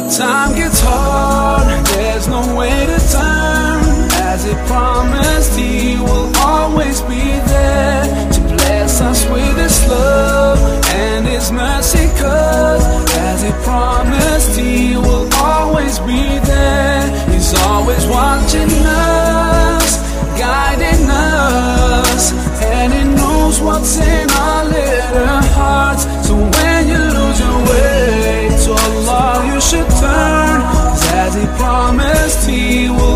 the time gets hard, there's no way to turn. As he promised, he will always be there to bless us with his love and his mercy. Cause as he promised, he will always be there. He's always watching us, guiding us, and he knows what's in 你我